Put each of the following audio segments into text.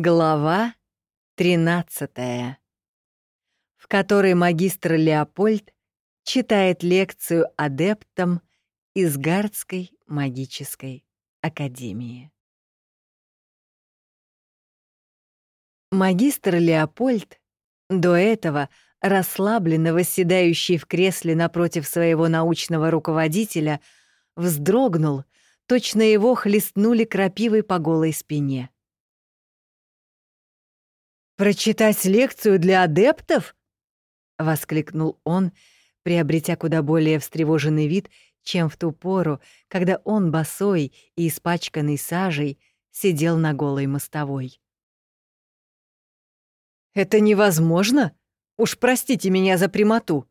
Глава 13, в которой магистр Леопольд читает лекцию адептам из Гардской магической академии. Магистр Леопольд, до этого расслабленно восседающий в кресле напротив своего научного руководителя, вздрогнул, точно его хлестнули крапивой по голой спине. «Прочитать лекцию для адептов?» — воскликнул он, приобретя куда более встревоженный вид, чем в ту пору, когда он, босой и испачканный сажей, сидел на голой мостовой. «Это невозможно? Уж простите меня за прямоту.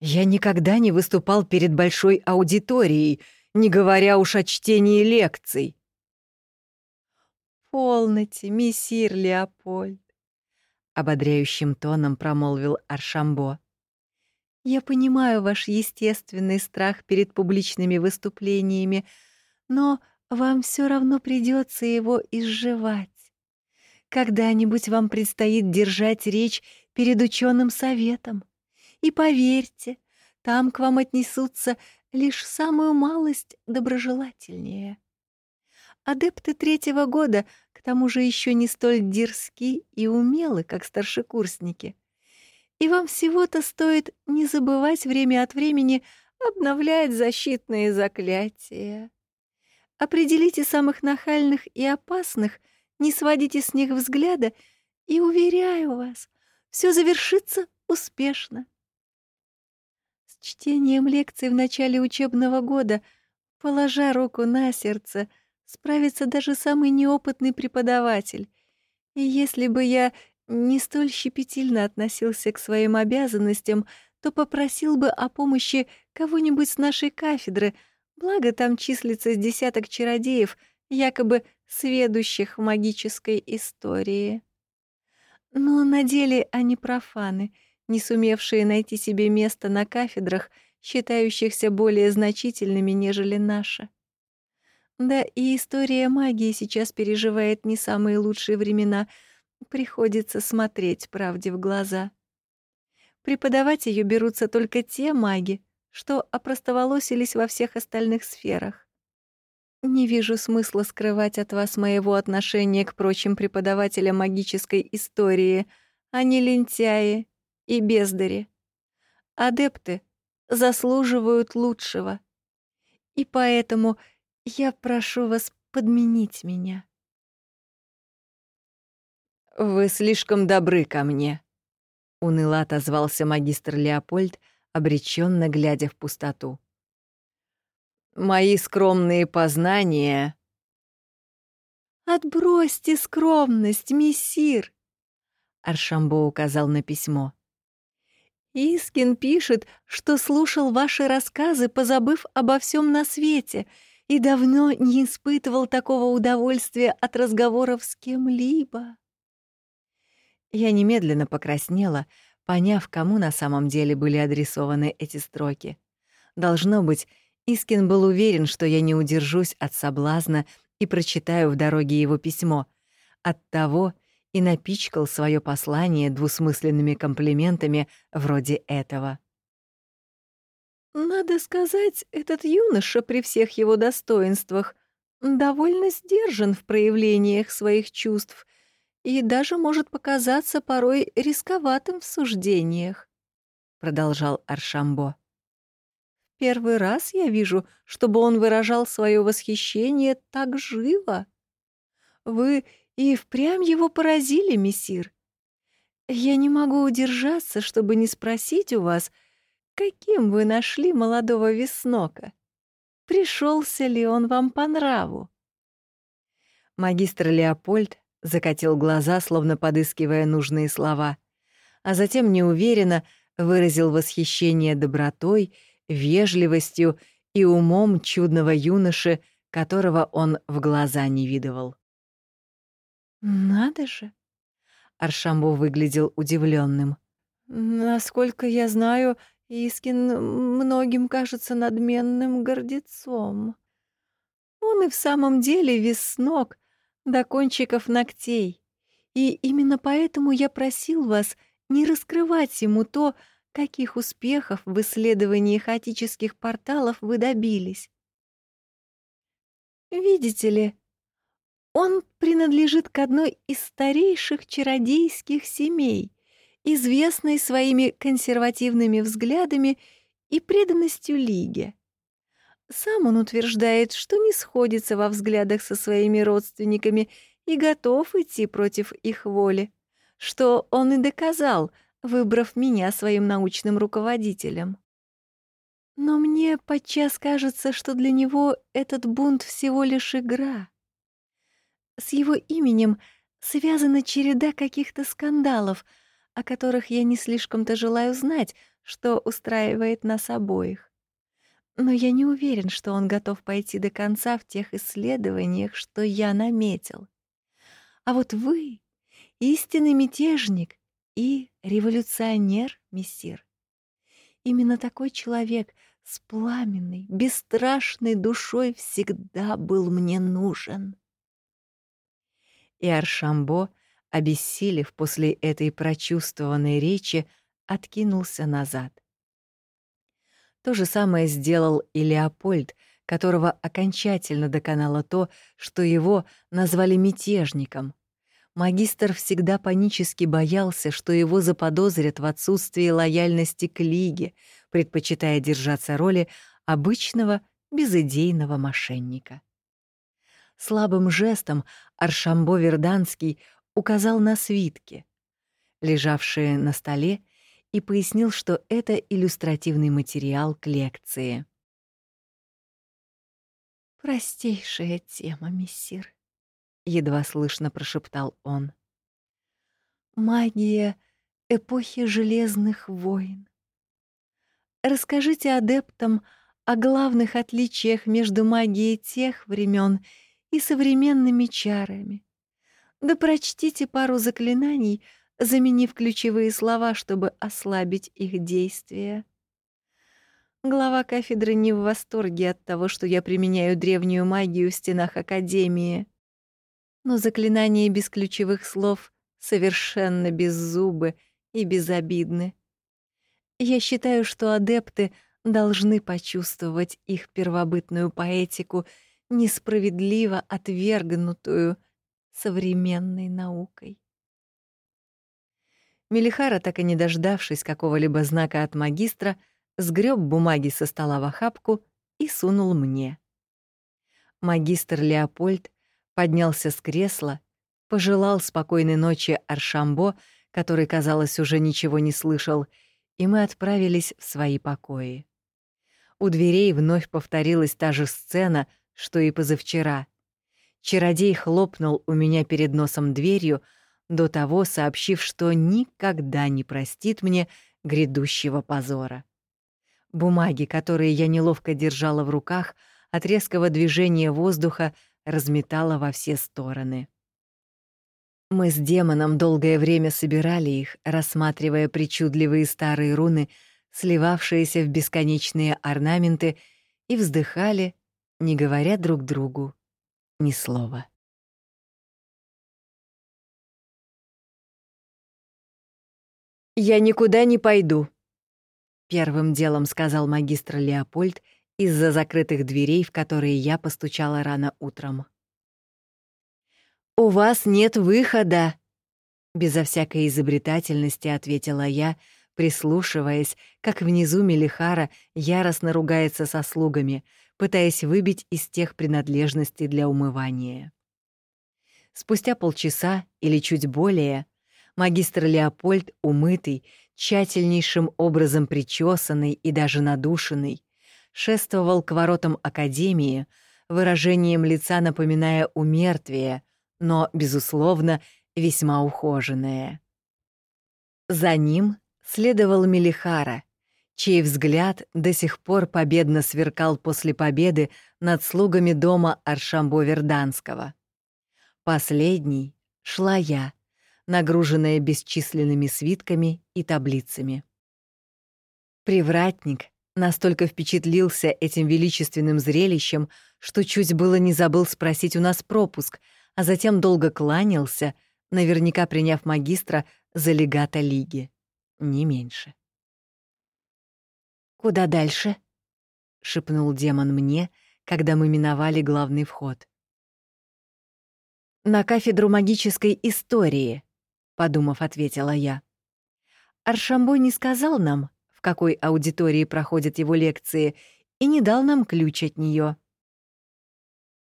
Я никогда не выступал перед большой аудиторией, не говоря уж о чтении лекций». «Полноте, мессир Леопольд ободряющим тоном промолвил Аршамбо. Я понимаю ваш естественный страх перед публичными выступлениями, но вам все равно придется его изживать. Когда-нибудь вам предстоит держать речь перед ученым советом. И поверьте, там к вам отнесутся лишь самую малость доброжелательнее. Адепты третьего года тому же еще не столь дерзки и умелы, как старшекурсники. И вам всего-то стоит не забывать время от времени обновлять защитные заклятия. Определите самых нахальных и опасных, не сводите с них взгляда, и, уверяю вас, все завершится успешно. С чтением лекций в начале учебного года, положа руку на сердце — справится даже самый неопытный преподаватель. И если бы я не столь щепетильно относился к своим обязанностям, то попросил бы о помощи кого-нибудь с нашей кафедры, благо там числится с десяток чародеев, якобы сведущих в магической истории. Но на деле они профаны, не сумевшие найти себе место на кафедрах, считающихся более значительными, нежели наша. Да и история магии сейчас переживает не самые лучшие времена. Приходится смотреть правде в глаза. Преподавать ее берутся только те маги, что опростоволосились во всех остальных сферах. Не вижу смысла скрывать от вас моего отношения к прочим преподавателям магической истории, они лентяи и бездари. Адепты заслуживают лучшего. И поэтому я прошу вас подменить меня. Вы слишком добры ко мне, уныло отозвался магистр Леопольд, обреченно глядя в пустоту. Мои скромные познания. Отбросьте скромность, мессир, Аршамбо указал на письмо. Искин пишет, что слушал ваши рассказы, позабыв обо всем на свете — и давно не испытывал такого удовольствия от разговоров с кем-либо. Я немедленно покраснела, поняв, кому на самом деле были адресованы эти строки. Должно быть, Искин был уверен, что я не удержусь от соблазна и прочитаю в дороге его письмо. Оттого и напичкал свое послание двусмысленными комплиментами вроде этого. Надо сказать, этот юноша при всех его достоинствах довольно сдержан в проявлениях своих чувств и даже может показаться порой рисковатым в суждениях, продолжал Аршамбо. Первый раз я вижу, чтобы он выражал свое восхищение так живо. Вы и впрямь его поразили, мессир. Я не могу удержаться, чтобы не спросить у вас — Каким вы нашли молодого веснока? Пришелся ли он вам по нраву? Магистр Леопольд закатил глаза, словно подыскивая нужные слова, а затем неуверенно выразил восхищение добротой, вежливостью и умом чудного юноши, которого он в глаза не видывал. «Надо же!» Аршамбо выглядел удивленным. «Насколько я знаю, Искин многим кажется надменным гордецом. Он и в самом деле веснок до кончиков ногтей, И именно поэтому я просил вас не раскрывать ему то, каких успехов в исследовании хаотических порталов вы добились. Видите ли, он принадлежит к одной из старейших чародейских семей, известной своими консервативными взглядами и преданностью Лиге. Сам он утверждает, что не сходится во взглядах со своими родственниками и готов идти против их воли, что он и доказал, выбрав меня своим научным руководителем. Но мне подчас кажется, что для него этот бунт всего лишь игра. С его именем связана череда каких-то скандалов, о которых я не слишком-то желаю знать, что устраивает нас обоих. Но я не уверен, что он готов пойти до конца в тех исследованиях, что я наметил. А вот вы — истинный мятежник и революционер, мессир. Именно такой человек с пламенной, бесстрашной душой всегда был мне нужен. И Аршамбо, обессилев после этой прочувствованной речи, откинулся назад. То же самое сделал и Леопольд, которого окончательно доконало то, что его назвали мятежником. Магистр всегда панически боялся, что его заподозрят в отсутствии лояльности к Лиге, предпочитая держаться роли обычного безыдейного мошенника. Слабым жестом Аршамбо Верданский указал на свитки, лежавшие на столе, и пояснил, что это иллюстративный материал к лекции. «Простейшая тема, мессир», — едва слышно прошептал он. «Магия эпохи Железных войн. Расскажите адептам о главных отличиях между магией тех времен и современными чарами. Да прочтите пару заклинаний, заменив ключевые слова, чтобы ослабить их действие. Глава кафедры не в восторге от того, что я применяю древнюю магию в стенах Академии. Но заклинания без ключевых слов совершенно беззубы и безобидны. Я считаю, что адепты должны почувствовать их первобытную поэтику, несправедливо отвергнутую современной наукой. Мелихара, так и не дождавшись какого-либо знака от магистра, сгреб бумаги со стола в охапку и сунул мне. Магистр Леопольд поднялся с кресла, пожелал спокойной ночи Аршамбо, который, казалось, уже ничего не слышал, и мы отправились в свои покои. У дверей вновь повторилась та же сцена, что и позавчера. Чародей хлопнул у меня перед носом дверью, до того сообщив, что никогда не простит мне грядущего позора. Бумаги, которые я неловко держала в руках, от резкого движения воздуха разметала во все стороны. Мы с демоном долгое время собирали их, рассматривая причудливые старые руны, сливавшиеся в бесконечные орнаменты, и вздыхали, не говоря друг другу ни слова. «Я никуда не пойду», — первым делом сказал магистр Леопольд из-за закрытых дверей, в которые я постучала рано утром. «У вас нет выхода!» Безо всякой изобретательности ответила я, прислушиваясь, как внизу Мелихара яростно ругается со слугами, пытаясь выбить из тех принадлежностей для умывания. Спустя полчаса или чуть более магистр Леопольд, умытый, тщательнейшим образом причесанный и даже надушенный, шествовал к воротам Академии, выражением лица напоминая умертвие, но, безусловно, весьма ухоженное. За ним следовал Мелихара, чей взгляд до сих пор победно сверкал после победы над слугами дома Аршамбо-Верданского. Последней шла я, нагруженная бесчисленными свитками и таблицами. Привратник настолько впечатлился этим величественным зрелищем, что чуть было не забыл спросить у нас пропуск — а затем долго кланялся, наверняка приняв магистра за легата лиги. Не меньше. «Куда дальше?» — шепнул демон мне, когда мы миновали главный вход. «На кафедру магической истории», — подумав, ответила я. Аршамбой не сказал нам, в какой аудитории проходят его лекции, и не дал нам ключ от нее.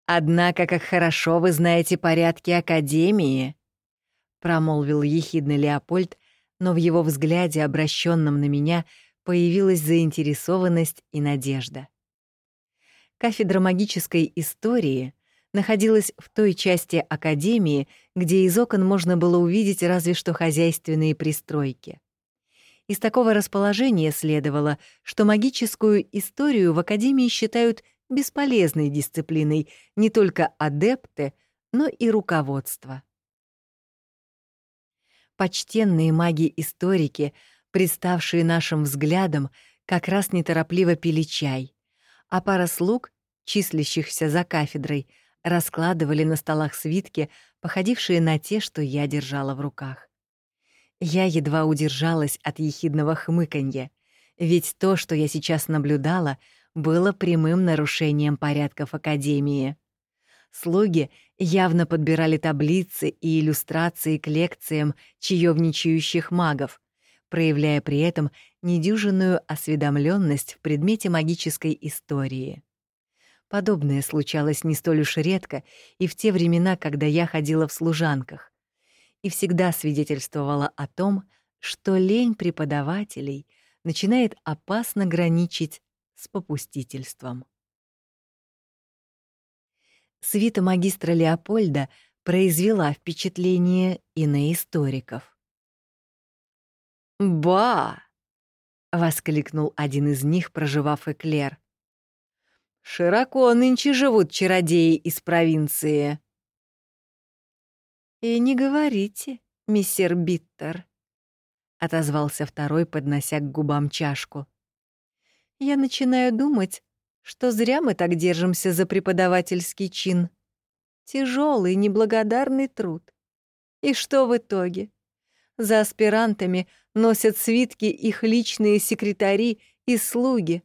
«Однако, как хорошо вы знаете порядки Академии», — промолвил ехидный Леопольд, но в его взгляде, обращенном на меня, появилась заинтересованность и надежда. Кафедра магической истории находилась в той части Академии, где из окон можно было увидеть разве что хозяйственные пристройки. Из такого расположения следовало, что магическую историю в Академии считают бесполезной дисциплиной не только адепты, но и руководство. Почтенные маги-историки, представшие нашим взглядом, как раз неторопливо пили чай, а пара слуг, числящихся за кафедрой, раскладывали на столах свитки, походившие на те, что я держала в руках. Я едва удержалась от ехидного хмыканья, ведь то, что я сейчас наблюдала, было прямым нарушением порядков Академии. Слуги явно подбирали таблицы и иллюстрации к лекциям чаевничающих магов, проявляя при этом недюжинную осведомленность в предмете магической истории. Подобное случалось не столь уж редко и в те времена, когда я ходила в служанках и всегда свидетельствовала о том, что лень преподавателей начинает опасно граничить с попустительством. Свита магистра Леопольда произвела впечатление и на историков. «Ба!» — воскликнул один из них, проживав эклер. «Широко нынче живут чародеи из провинции». «И не говорите, мистер Биттер», — отозвался второй, поднося к губам чашку. «Я начинаю думать, что зря мы так держимся за преподавательский чин. Тяжелый, неблагодарный труд. И что в итоге? За аспирантами носят свитки их личные секретари и слуги,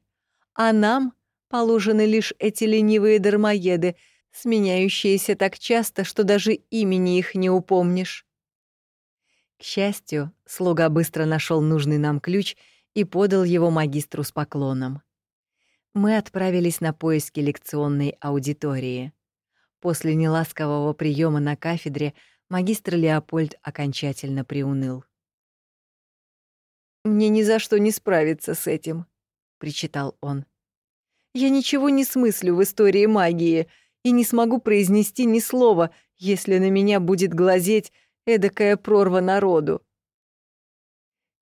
а нам положены лишь эти ленивые дармоеды — сменяющиеся так часто, что даже имени их не упомнишь. К счастью, слуга быстро нашел нужный нам ключ и подал его магистру с поклоном. Мы отправились на поиски лекционной аудитории. После неласкового приема на кафедре магистр Леопольд окончательно приуныл. «Мне ни за что не справиться с этим», — причитал он. «Я ничего не смыслю в истории магии, и не смогу произнести ни слова, если на меня будет глазеть эдакая прорва народу.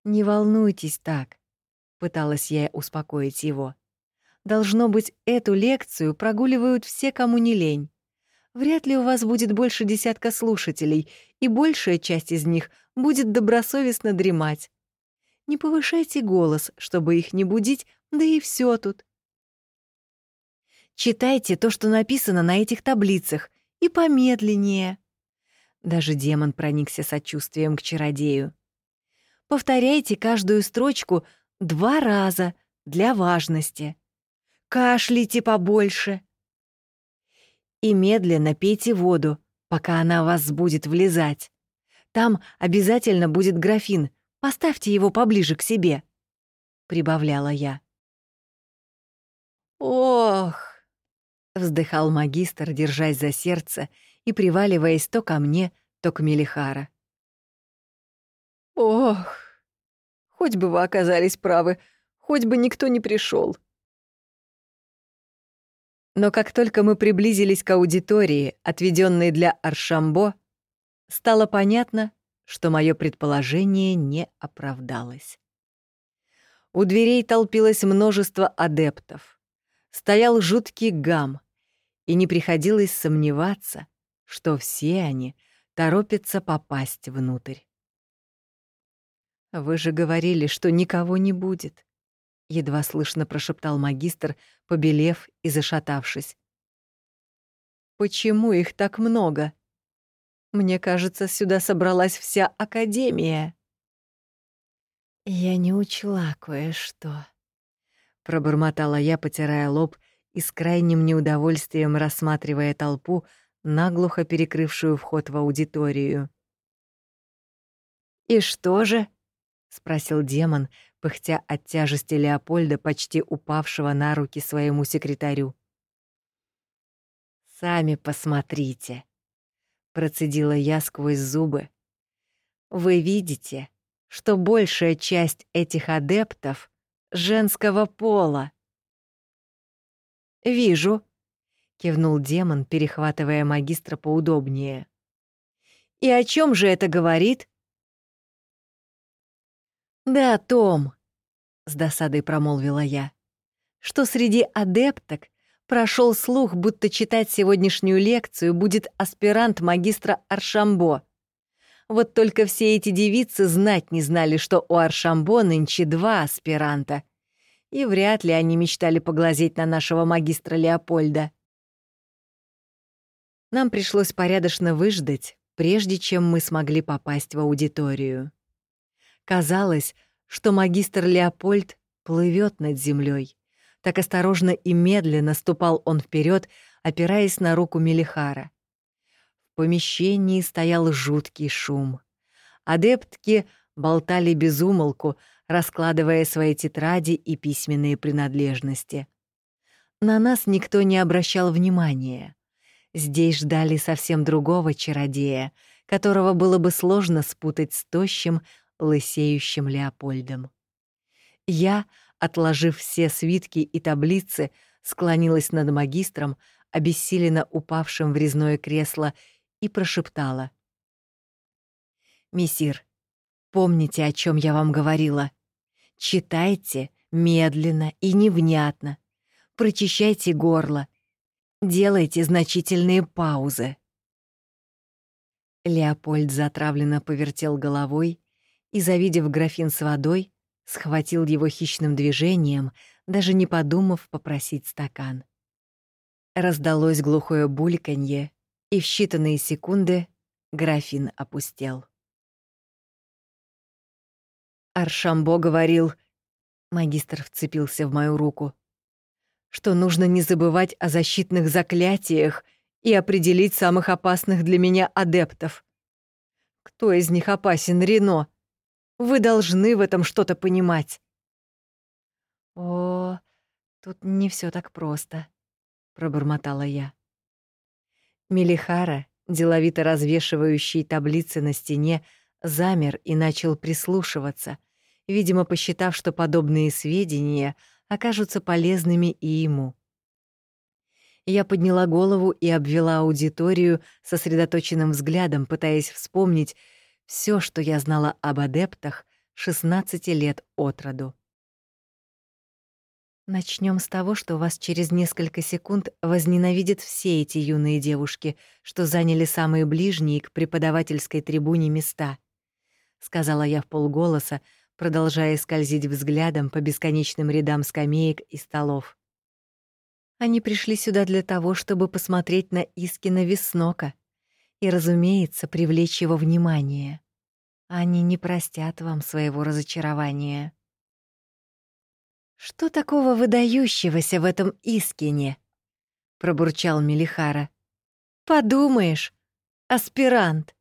«Не волнуйтесь так», — пыталась я успокоить его. «Должно быть, эту лекцию прогуливают все, кому не лень. Вряд ли у вас будет больше десятка слушателей, и большая часть из них будет добросовестно дремать. Не повышайте голос, чтобы их не будить, да и все тут. Читайте то, что написано на этих таблицах, и помедленнее. Даже демон проникся сочувствием к чародею. Повторяйте каждую строчку два раза для важности. Кашляйте побольше. И медленно пейте воду, пока она вас будет влезать. Там обязательно будет графин. Поставьте его поближе к себе, прибавляла я. Ох, вздыхал магистр, держась за сердце и приваливаясь то ко мне, то к Мелихара. «Ох, хоть бы вы оказались правы, хоть бы никто не пришел. Но как только мы приблизились к аудитории, отведенной для Аршамбо, стало понятно, что мое предположение не оправдалось. У дверей толпилось множество адептов. Стоял жуткий гам, и не приходилось сомневаться, что все они торопятся попасть внутрь. «Вы же говорили, что никого не будет», — едва слышно прошептал магистр, побелев и зашатавшись. «Почему их так много?» Мне кажется, сюда собралась вся Академия». «Я не учла кое-что», — пробормотала я, потирая лоб и с крайним неудовольствием рассматривая толпу, наглухо перекрывшую вход в аудиторию. «И что же?» — спросил демон, пыхтя от тяжести Леопольда, почти упавшего на руки своему секретарю. «Сами посмотрите», — процедила я сквозь зубы. «Вы видите, что большая часть этих адептов женского пола?» «Вижу», — кивнул демон, перехватывая магистра поудобнее. «И о чем же это говорит?» «Да, Том», — с досадой промолвила я, «что среди адепток прошел слух, будто читать сегодняшнюю лекцию будет аспирант магистра Аршамбо. Вот только все эти девицы знать не знали, что у Аршамбо нынче два аспиранта, и вряд ли они мечтали поглазеть на нашего магистра Леопольда. Нам пришлось порядочно выждать, прежде чем мы смогли попасть в аудиторию. Казалось, что магистр Леопольд плывет над землей. Так осторожно и медленно ступал он вперед, опираясь на руку Мелихара. В помещении стоял жуткий шум. Адептки болтали без умолку, раскладывая свои тетради и письменные принадлежности. На нас никто не обращал внимания. Здесь ждали совсем другого чародея, которого было бы сложно спутать с тощим, лысеющим Леопольдом. Я, отложив все свитки и таблицы, склонилась над магистром, обессиленно упавшим в резное кресло, и прошептала. «Мессир, помните, о чем я вам говорила. Читайте медленно и невнятно. Прочищайте горло. Делайте значительные паузы». Леопольд затравленно повертел головой и, завидев графин с водой, схватил его хищным движением, даже не подумав попросить стакан. Раздалось глухое бульканье, и в считанные секунды графин опустел. Аршамбо говорил, магистр вцепился в мою руку, что нужно не забывать о защитных заклятиях и определить самых опасных для меня адептов. Кто из них опасен, Рено? Вы должны в этом что-то понимать. О, тут не все так просто, пробормотала я. Мелихара, деловито развешивающий таблицы на стене, замер и начал прислушиваться, видимо, посчитав, что подобные сведения окажутся полезными и ему. Я подняла голову и обвела аудиторию сосредоточенным взглядом, пытаясь вспомнить, все, что я знала об адептах 16 лет от роду. Начнем с того, что вас через несколько секунд возненавидят все эти юные девушки, что заняли самые ближние к преподавательской трибуне места, сказала я в полголоса, продолжая скользить взглядом по бесконечным рядам скамеек и столов. Они пришли сюда для того, чтобы посмотреть на Искина Веснока, и, разумеется, привлечь его внимание. Они не простят вам своего разочарования. «Что такого выдающегося в этом Искине?» — пробурчал Мелихара. «Подумаешь, аспирант.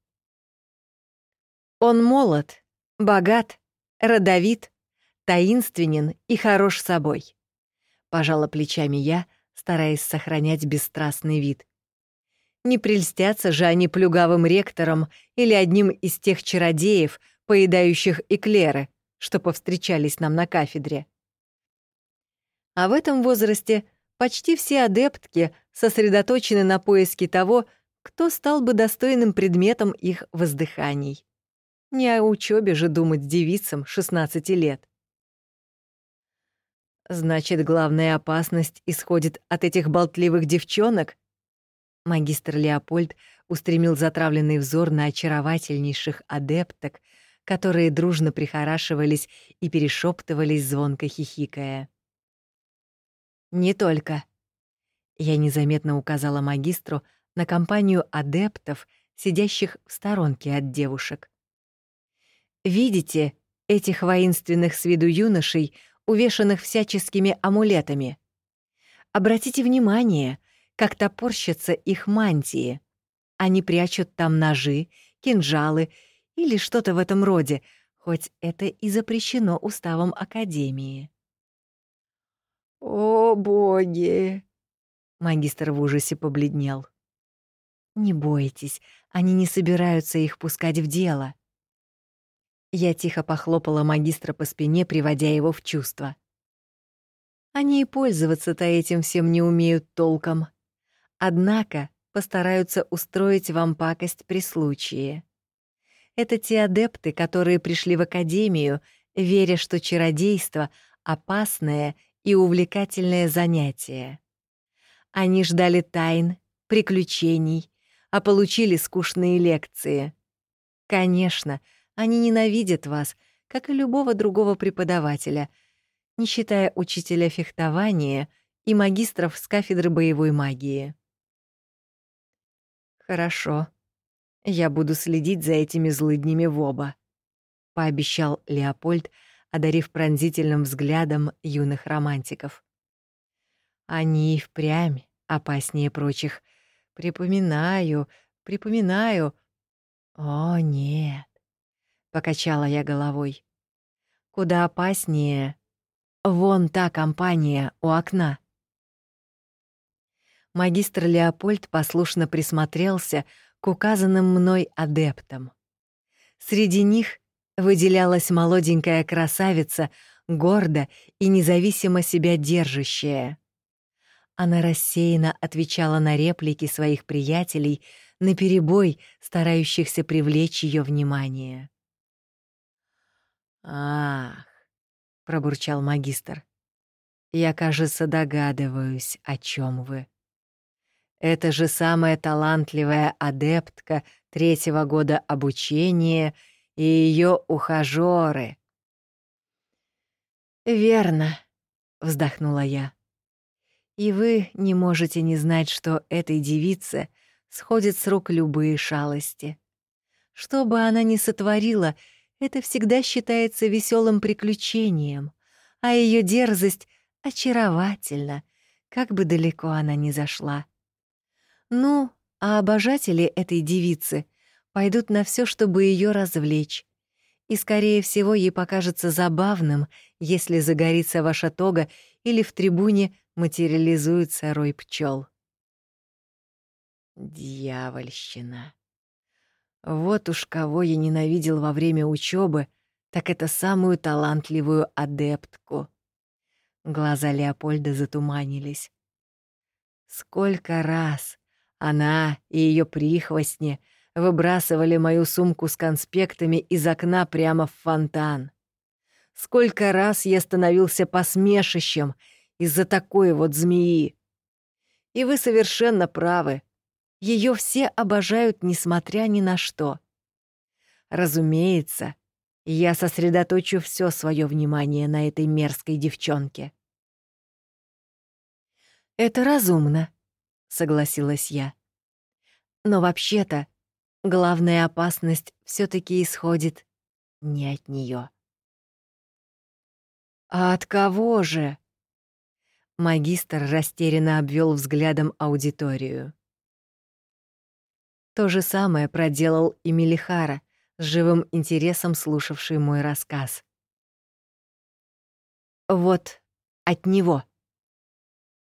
Он молод, богат, родовит, таинственен и хорош собой», — пожала плечами я, стараясь сохранять бесстрастный вид. Не прельстятся же они плюгавым ректором или одним из тех чародеев, поедающих эклеры, что повстречались нам на кафедре. А в этом возрасте почти все адептки сосредоточены на поиске того, кто стал бы достойным предметом их воздыханий. Не о учебе же думать девицам 16 лет. Значит, главная опасность исходит от этих болтливых девчонок, Магистр Леопольд устремил затравленный взор на очаровательнейших адепток, которые дружно прихорашивались и перешептывались, звонко хихикая. «Не только». Я незаметно указала магистру на компанию адептов, сидящих в сторонке от девушек. «Видите этих воинственных с виду юношей, увешанных всяческими амулетами? Обратите внимание, как топорщатся их мантии. Они прячут там ножи, кинжалы или что-то в этом роде, хоть это и запрещено уставом Академии. «О, боги!» Магистр в ужасе побледнел. «Не бойтесь, они не собираются их пускать в дело». Я тихо похлопала магистра по спине, приводя его в чувство. Они и пользоваться-то этим всем не умеют толком. Однако постараются устроить вам пакость при случае. Это те адепты, которые пришли в академию, веря, что чародейство — опасное и увлекательное занятие. Они ждали тайн, приключений, а получили скучные лекции. Конечно, они ненавидят вас, как и любого другого преподавателя, не считая учителя фехтования и магистров с кафедры боевой магии. Хорошо. Я буду следить за этими злыднями в оба, пообещал Леопольд, одарив пронзительным взглядом юных романтиков. Они и впрямь опаснее прочих. Припоминаю, припоминаю. О, нет. Покачала я головой. Куда опаснее. Вон та компания у окна. Магистр Леопольд послушно присмотрелся к указанным мной адептам. Среди них выделялась молоденькая красавица, гордо и независимо себя держащая. Она рассеянно отвечала на реплики своих приятелей, наперебой старающихся привлечь ее внимание. «Ах!» — пробурчал магистр. «Я, кажется, догадываюсь, о чем вы. Это же самая талантливая адептка третьего года обучения и ее ухажеры». «Верно», — вздохнула я. И вы не можете не знать, что этой девице сходят с рук любые шалости. Что бы она ни сотворила, это всегда считается веселым приключением, а ее дерзость очаровательна, как бы далеко она ни зашла. Ну, а обожатели этой девицы пойдут на все, чтобы ее развлечь. И, скорее всего, ей покажется забавным, если загорится ваша тога или в трибуне материализуется рой пчел. Дьявольщина. Вот уж кого я ненавидел во время учебы, так это самую талантливую адептку. Глаза Леопольда затуманились. Сколько раз она и ее прихвостни выбрасывали мою сумку с конспектами из окна прямо в фонтан. Сколько раз я становился посмешищем из-за такой вот змеи. И вы совершенно правы. Ее все обожают, несмотря ни на что. Разумеется, я сосредоточу все свое внимание на этой мерзкой девчонке. «Это разумно», — согласилась я. «Но вообще-то главная опасность все таки исходит не от нее. «А от кого же?» Магистр растерянно обвел взглядом аудиторию. То же самое проделал и Мелихара, с живым интересом слушавший мой рассказ. «Вот, от него!»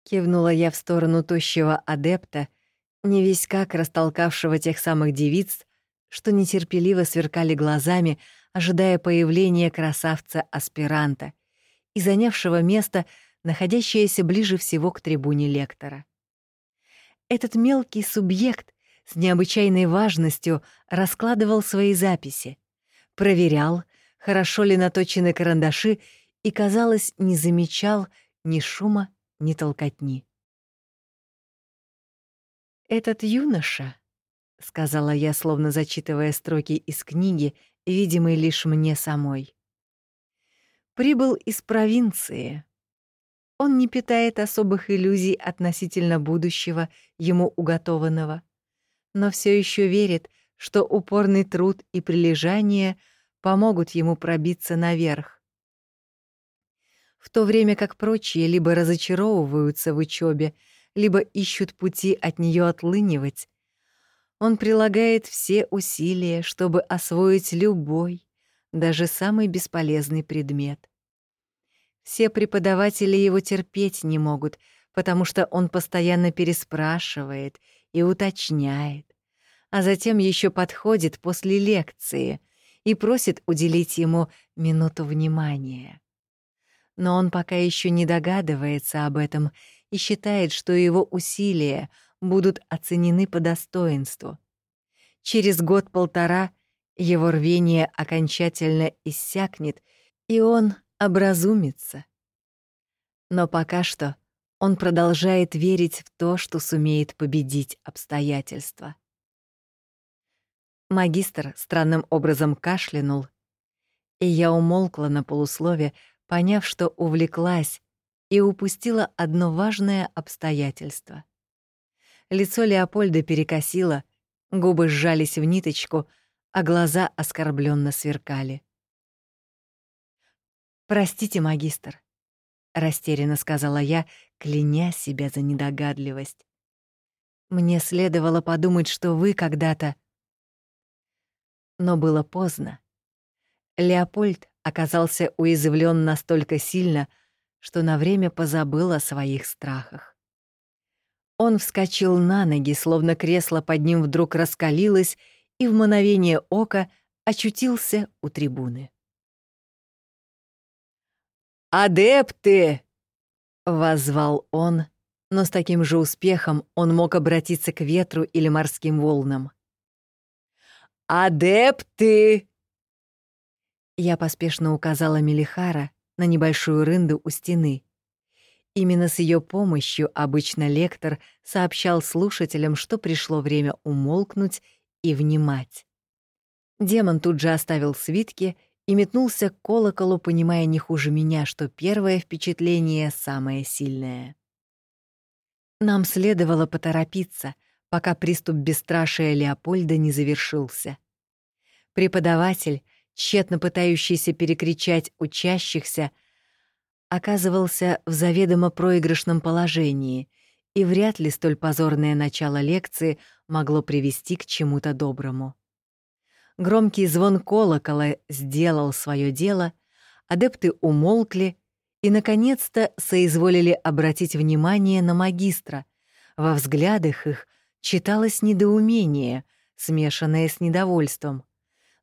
Кивнула я в сторону тощего адепта, не весь как растолкавшего тех самых девиц, что нетерпеливо сверкали глазами, ожидая появления красавца-аспиранта и занявшего место — находящаяся ближе всего к трибуне лектора. Этот мелкий субъект с необычайной важностью раскладывал свои записи, проверял, хорошо ли наточены карандаши и, казалось, не замечал ни шума, ни толкотни. «Этот юноша», — сказала я, словно зачитывая строки из книги, видимой лишь мне самой, — «прибыл из провинции, он не питает особых иллюзий относительно будущего, ему уготованного, но все еще верит что упорный труд и прилежание помогут ему пробиться наверх. В то время как прочие либо разочаровываются в учебе, либо ищут пути от нее отлынивать, он прилагает все усилия, чтобы освоить любой, даже самый бесполезный предмет. Все преподаватели его терпеть не могут, потому что он постоянно переспрашивает и уточняет, а затем еще подходит после лекции и просит уделить ему минуту внимания. Но он пока еще не догадывается об этом и считает, что его усилия будут оценены по достоинству. Через год-полтора его рвение окончательно иссякнет, и он образумится. Но пока что он продолжает верить в то, что сумеет победить обстоятельства. Магистр странным образом кашлянул, и я умолкла на полуслове, поняв, что увлеклась и упустила одно важное обстоятельство. Лицо Леопольда перекосило, губы сжались в ниточку, а глаза оскорбленно сверкали. «Простите, магистр», — растерянно сказала я, кляня себя за недогадливость. «Мне следовало подумать, что вы когда-то...» Но было поздно. Леопольд оказался уязвлен настолько сильно, что на время позабыл о своих страхах. Он вскочил на ноги, словно кресло под ним вдруг раскалилось, и в мгновение ока очутился у трибуны. «Адепты!» — воззвал он, но с таким же успехом он мог обратиться к ветру или морским волнам. «Адепты!» Я поспешно указала Мелихара на небольшую рынду у стены. Именно с ее помощью обычно лектор сообщал слушателям, что пришло время умолкнуть и внимать. Демон тут же оставил свитки и метнулся к колоколу, понимая не хуже меня, что первое впечатление самое сильное. Нам следовало поторопиться, пока приступ бесстрашия Леопольда не завершился. Преподаватель, тщетно пытающийся перекричать учащихся, оказывался в заведомо проигрышном положении, и вряд ли столь позорное начало лекции могло привести к чему-то доброму. Громкий звон колокола сделал свое дело, адепты умолкли и, наконец-то, соизволили обратить внимание на магистра. Во взглядах их читалось недоумение, смешанное с недовольством.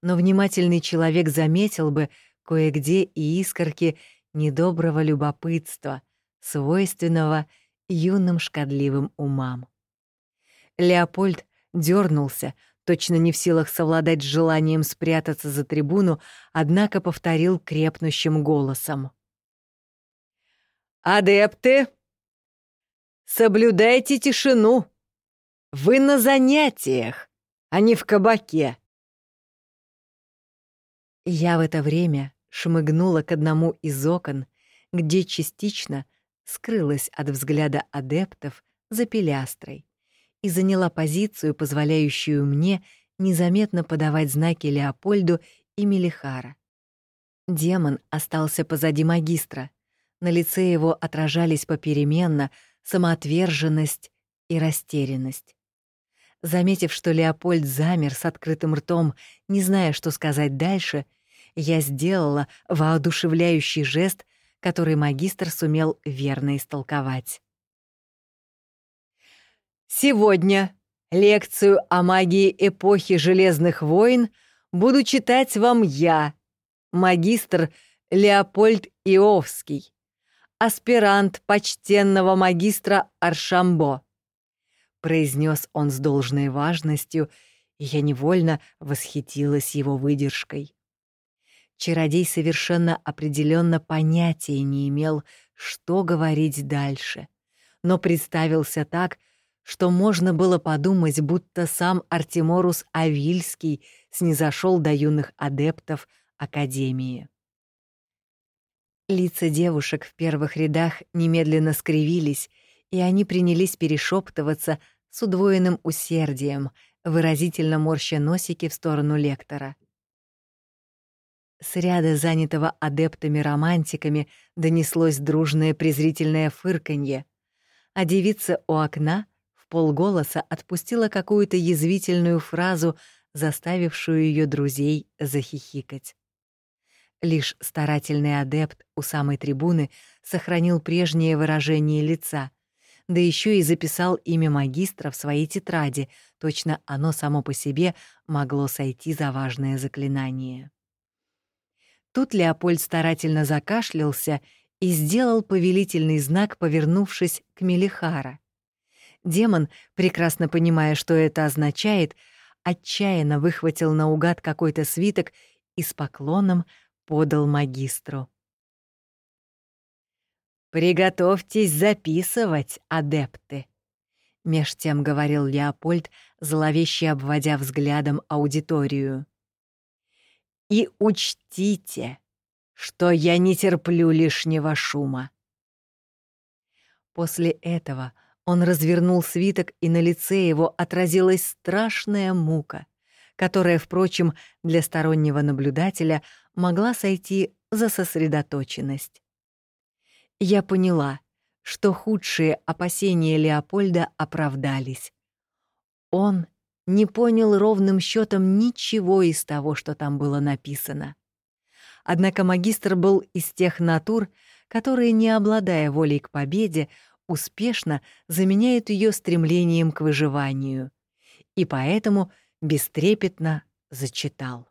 Но внимательный человек заметил бы кое-где и искорки недоброго любопытства, свойственного юным шкодливым умам. Леопольд дернулся, точно не в силах совладать с желанием спрятаться за трибуну, однако повторил крепнущим голосом. «Адепты, соблюдайте тишину! Вы на занятиях, а не в кабаке!» Я в это время шмыгнула к одному из окон, где частично скрылась от взгляда адептов за пилястрой и заняла позицию, позволяющую мне незаметно подавать знаки Леопольду и Мелихара. Демон остался позади магистра. На лице его отражались попеременно самоотверженность и растерянность. Заметив, что Леопольд замер с открытым ртом, не зная, что сказать дальше, я сделала воодушевляющий жест, который магистр сумел верно истолковать. Сегодня лекцию о магии эпохи Железных войн буду читать вам я, магистр Леопольд Иовский, аспирант почтенного магистра Аршамбо. Произнес он с должной важностью, и я невольно восхитилась его выдержкой. Чародей совершенно определенно понятия не имел, что говорить дальше, но представился так, что можно было подумать, будто сам Артеморус Авильский снизошел до юных адептов Академии. Лица девушек в первых рядах немедленно скривились, и они принялись перешептываться с удвоенным усердием, выразительно морща носики в сторону лектора. С ряда занятого адептами-романтиками донеслось дружное презрительное фырканье, а девица у окна в полголоса отпустила какую-то язвительную фразу, заставившую ее друзей захихикать. Лишь старательный адепт у самой трибуны сохранил прежнее выражение лица, да еще и записал имя магистра в своей тетради, точно оно само по себе могло сойти за важное заклинание. Тут Леопольд старательно закашлялся и сделал повелительный знак, повернувшись к Мелихара. Демон, прекрасно понимая, что это означает, отчаянно выхватил наугад какой-то свиток и с поклоном подал магистру. «Приготовьтесь записывать, адепты», — меж тем говорил Леопольд, зловеще обводя взглядом аудиторию. «И учтите, что я не терплю лишнего шума». После этого он развернул свиток, и на лице его отразилась страшная мука, которая, впрочем, для стороннего наблюдателя могла сойти за сосредоточенность. Я поняла, что худшие опасения Леопольда оправдались. Он не понял ровным счетом ничего из того, что там было написано. Однако магистр был из тех натур, которые, не обладая волей к победе, успешно заменяют ее стремлением к выживанию, и поэтому бестрепетно зачитал.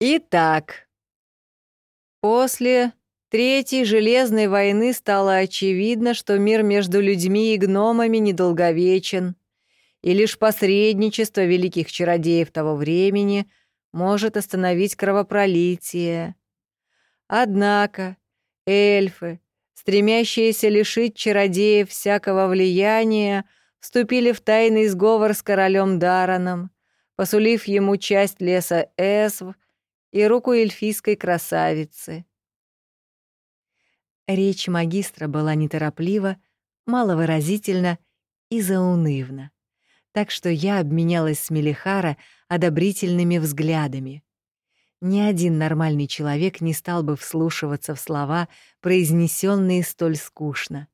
Итак, после Третьей Железной войны стало очевидно, что мир между людьми и гномами недолговечен, и лишь посредничество великих чародеев того времени может остановить кровопролитие. Однако эльфы, стремящиеся лишить чародеев всякого влияния, вступили в тайный сговор с королем Дараном, посулив ему часть леса Эсв — и руку эльфийской красавицы. Речь магистра была нетороплива, маловыразительна и заунывна, так что я обменялась с Мелихара одобрительными взглядами. Ни один нормальный человек не стал бы вслушиваться в слова, произнесенные столь скучно.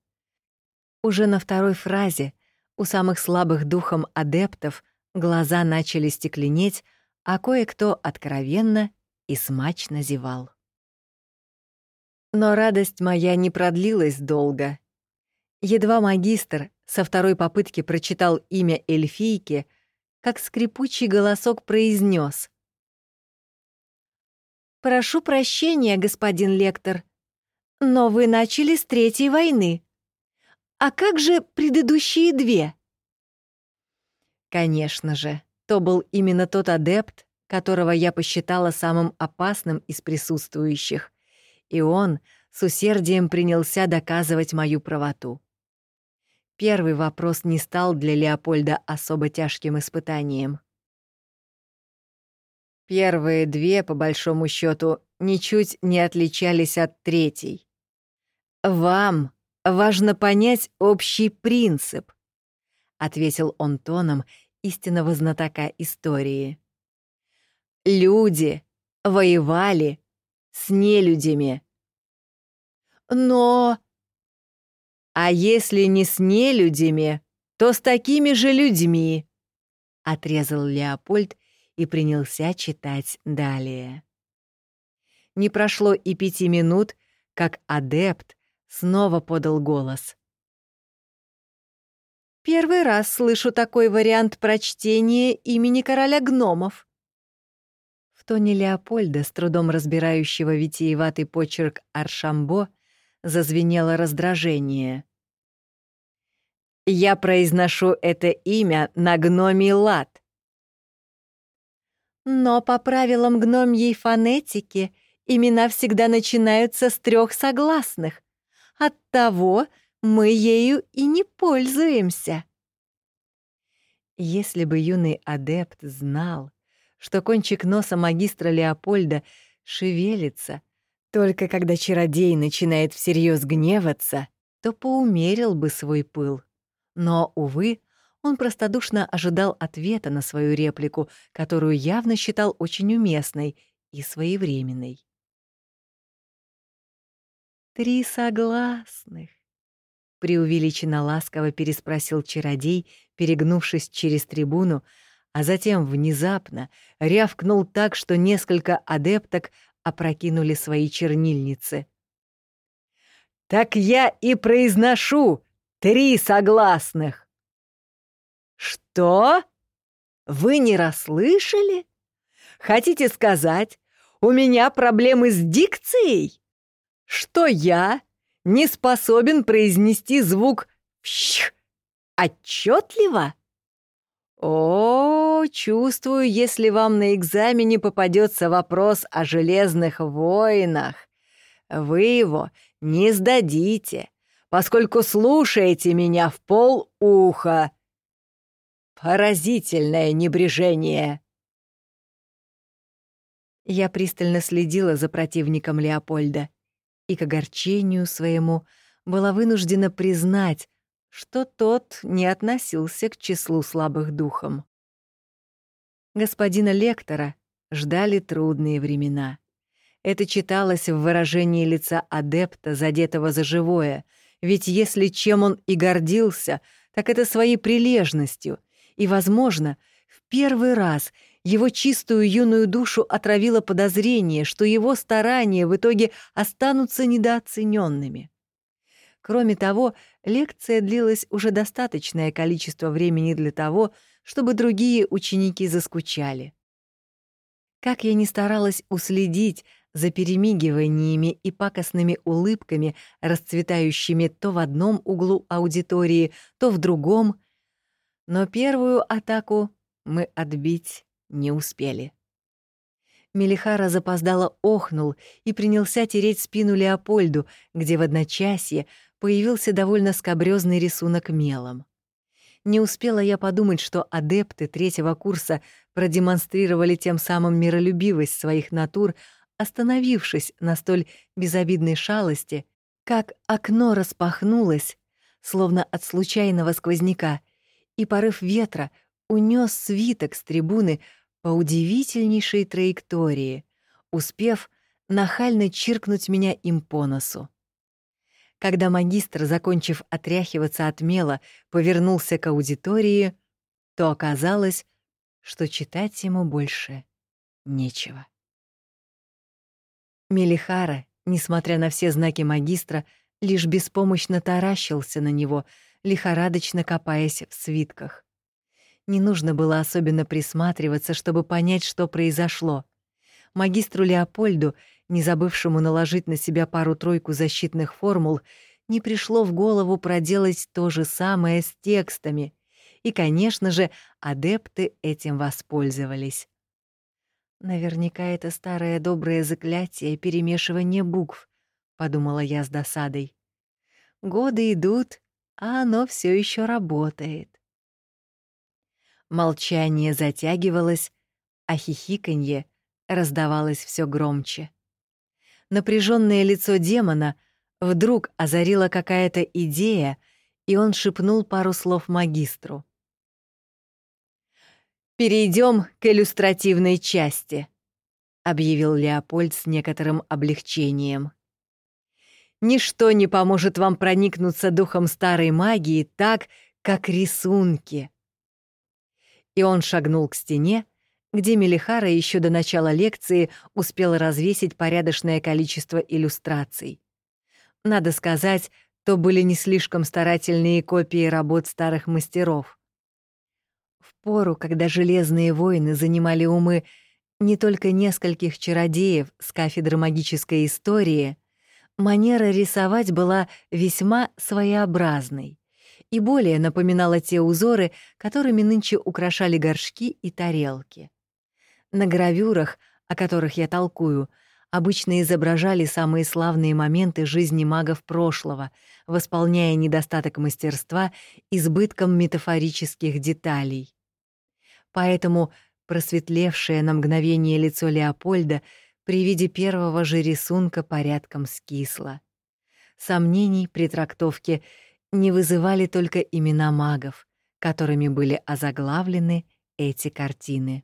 Уже на второй фразе у самых слабых духом адептов глаза начали стекленеть, а кое-кто откровенно и смачно зевал. Но радость моя не продлилась долго. Едва магистр со второй попытки прочитал имя эльфийки, как скрипучий голосок произнес: «Прошу прощения, господин лектор, но вы начали с Третьей войны. А как же предыдущие две?» Конечно же, то был именно тот адепт, которого я посчитала самым опасным из присутствующих, и он с усердием принялся доказывать мою правоту. Первый вопрос не стал для Леопольда особо тяжким испытанием. Первые две, по большому счету, ничуть не отличались от третьей. «Вам важно понять общий принцип», — ответил он тоном истинного знатока истории. Люди воевали с нелюдями. Но... А если не с нелюдями, то с такими же людьми, — отрезал Леопольд и принялся читать далее. Не прошло и пяти минут, как адепт снова подал голос. «Первый раз слышу такой вариант прочтения имени короля гномов. В тоне Леопольда, с трудом разбирающего витиеватый почерк Аршамбо, зазвенело раздражение. «Я произношу это имя на гномий лад». «Но по правилам гномьей фонетики имена всегда начинаются с трех согласных. Оттого мы ею и не пользуемся». Если бы юный адепт знал, что кончик носа магистра Леопольда шевелится, только когда чародей начинает всерьез гневаться, то поумерил бы свой пыл. Но, увы, Он простодушно ожидал ответа на свою реплику, которую явно считал очень уместной и своевременной. «Три согласных», — преувеличенно ласково переспросил чародей, перегнувшись через трибуну, а затем внезапно рявкнул так, что несколько адепток опрокинули свои чернильницы. «Так я и произношу три согласных!» «Что? Вы не расслышали? Хотите сказать, у меня проблемы с дикцией? Что я не способен произнести звук «пщ» отчетливо?» О, чувствую, если вам на экзамене попадется вопрос о железных воинах, вы его не сдадите, поскольку слушаете меня в пол уха. Поразительное небрежение. Я пристально следила за противником Леопольда и к огорчению своему была вынуждена признать, что тот не относился к числу слабых духом. Господина лектора ждали трудные времена. Это читалось в выражении лица адепта, задетого за живое, ведь если чем он и гордился, так это своей прилежностью, и, возможно, в первый раз его чистую юную душу отравило подозрение, что его старания в итоге останутся недооцененными. Кроме того, лекция длилась уже достаточное количество времени для того, чтобы другие ученики заскучали. Как я ни старалась уследить за перемигиваниями и пакостными улыбками, расцветающими то в одном углу аудитории, то в другом, но первую атаку мы отбить не успели. Мелихара запоздало охнул и принялся тереть спину Леопольду, где в одночасье появился довольно скобрёзный рисунок мелом. Не успела я подумать, что адепты третьего курса продемонстрировали тем самым миролюбивость своих натур, остановившись на столь безобидной шалости, как окно распахнулось, словно от случайного сквозняка, и порыв ветра унес свиток с трибуны по удивительнейшей траектории, успев нахально чиркнуть меня им по носу. Когда магистр, закончив отряхиваться от мела, повернулся к аудитории, то оказалось, что читать ему больше нечего. Мелихара, несмотря на все знаки магистра, лишь беспомощно таращился на него, лихорадочно копаясь в свитках. Не нужно было особенно присматриваться, чтобы понять, что произошло. Магистру Леопольду не забывшему наложить на себя пару-тройку защитных формул, не пришло в голову проделать то же самое с текстами. И, конечно же, адепты этим воспользовались. Наверняка это старое доброе заклятие перемешивания букв, подумала я с досадой. Годы идут, а оно все еще работает. Молчание затягивалось, а хихиканье раздавалось все громче. Напряженное лицо демона вдруг озарила какая-то идея, и он шепнул пару слов магистру. «Перейдем к иллюстративной части», — объявил Леопольд с некоторым облегчением. «Ничто не поможет вам проникнуться духом старой магии так, как рисунки». И он шагнул к стене, где Мелихара еще до начала лекции успел развесить порядочное количество иллюстраций. Надо сказать, то были не слишком старательные копии работ старых мастеров. В пору, когда железные воины занимали умы не только нескольких чародеев с кафедры магической истории, манера рисовать была весьма своеобразной и более напоминала те узоры, которыми нынче украшали горшки и тарелки. На гравюрах, о которых я толкую, обычно изображали самые славные моменты жизни магов прошлого, восполняя недостаток мастерства избытком метафорических деталей. Поэтому просветлевшее на мгновение лицо Леопольда при виде первого же рисунка порядком скисло. Сомнений при трактовке не вызывали только имена магов, которыми были озаглавлены эти картины.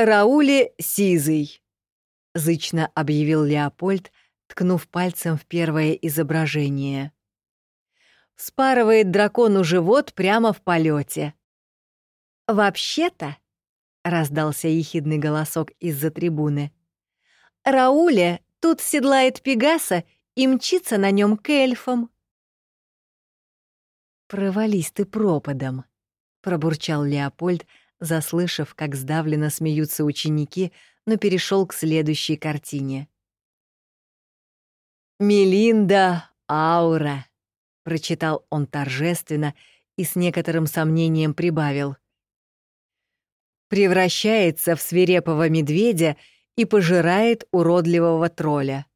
«Рауле Сизый», — зычно объявил Леопольд, ткнув пальцем в первое изображение. «Спарывает дракону живот прямо в полете. «Вообще-то», — раздался ехидный голосок из-за трибуны, «Рауле тут седлает Пегаса и мчится на нем к эльфам». «Провались ты пропадом», — пробурчал Леопольд, заслышав, как сдавленно смеются ученики, но перешел к следующей картине. «Мелинда Аура», — прочитал он торжественно и с некоторым сомнением прибавил. «Превращается в свирепого медведя и пожирает уродливого тролля».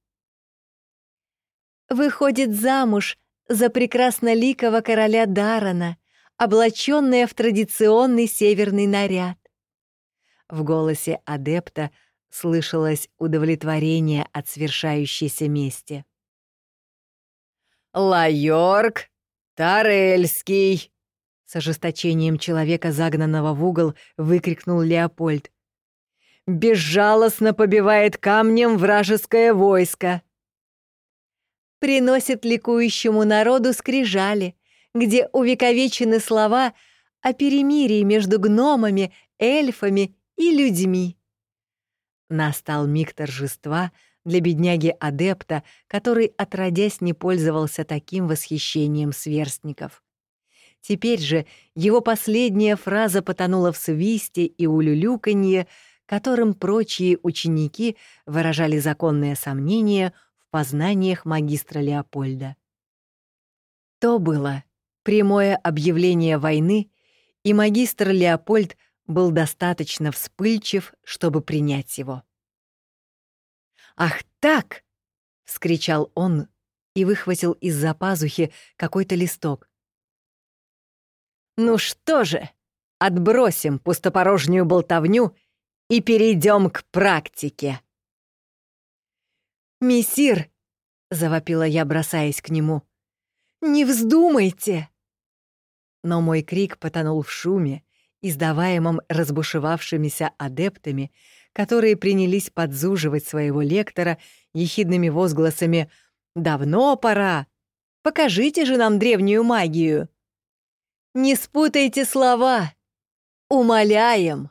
«Выходит замуж за прекрасноликого короля Дарана, облаченная в традиционный северный наряд. В голосе адепта слышалось удовлетворение от свершающейся мести. «Лайорк Тарельский!» С ожесточением человека, загнанного в угол, выкрикнул Леопольд. «Безжалостно побивает камнем вражеское войско!» приносит ликующему народу скрижали, где увековечены слова о перемирии между гномами, эльфами и людьми. Настал миг торжества для бедняги-адепта, который, отродясь, не пользовался таким восхищением сверстников. Теперь же его последняя фраза потонула в свисте и улюлюканье, которым прочие ученики выражали законное сомнение познаниях магистра Леопольда. То было прямое объявление войны, и магистр Леопольд был достаточно вспыльчив, чтобы принять его. «Ах так!» — вскричал он и выхватил из-за пазухи какой-то листок. «Ну что же, отбросим пустопорожнюю болтовню и перейдем к практике!» «Мессир!» — завопила я, бросаясь к нему. «Не вздумайте!» Но мой крик потонул в шуме, издаваемом разбушевавшимися адептами, которые принялись подзуживать своего лектора ехидными возгласами «Давно пора! Покажите же нам древнюю магию!» «Не спутайте слова! Умоляем!»